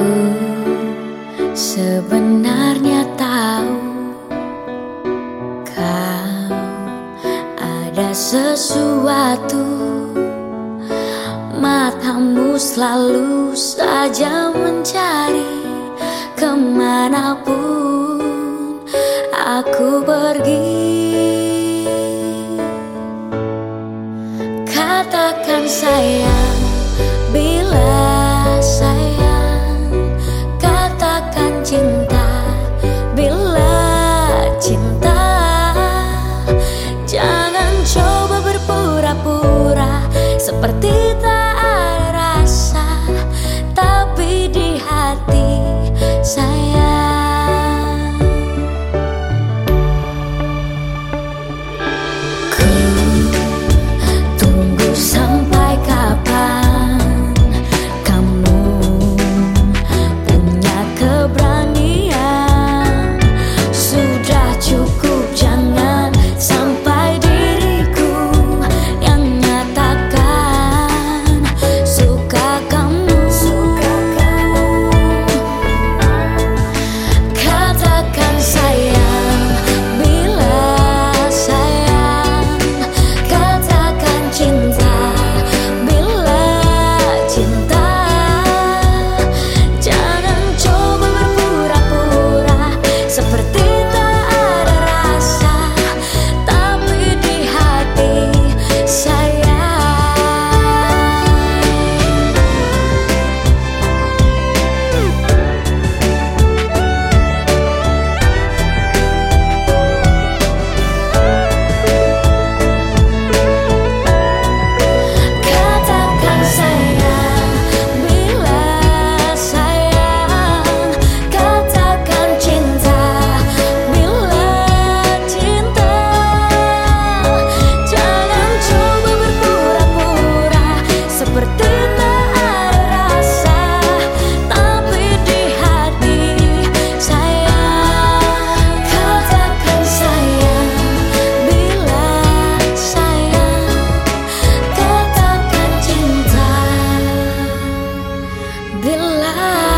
Aku sebenarnya tahu kau ada sesuatu. Matamu selalu saja mencari ke mana pun aku pergi. Katakan sayang bila Порты the light.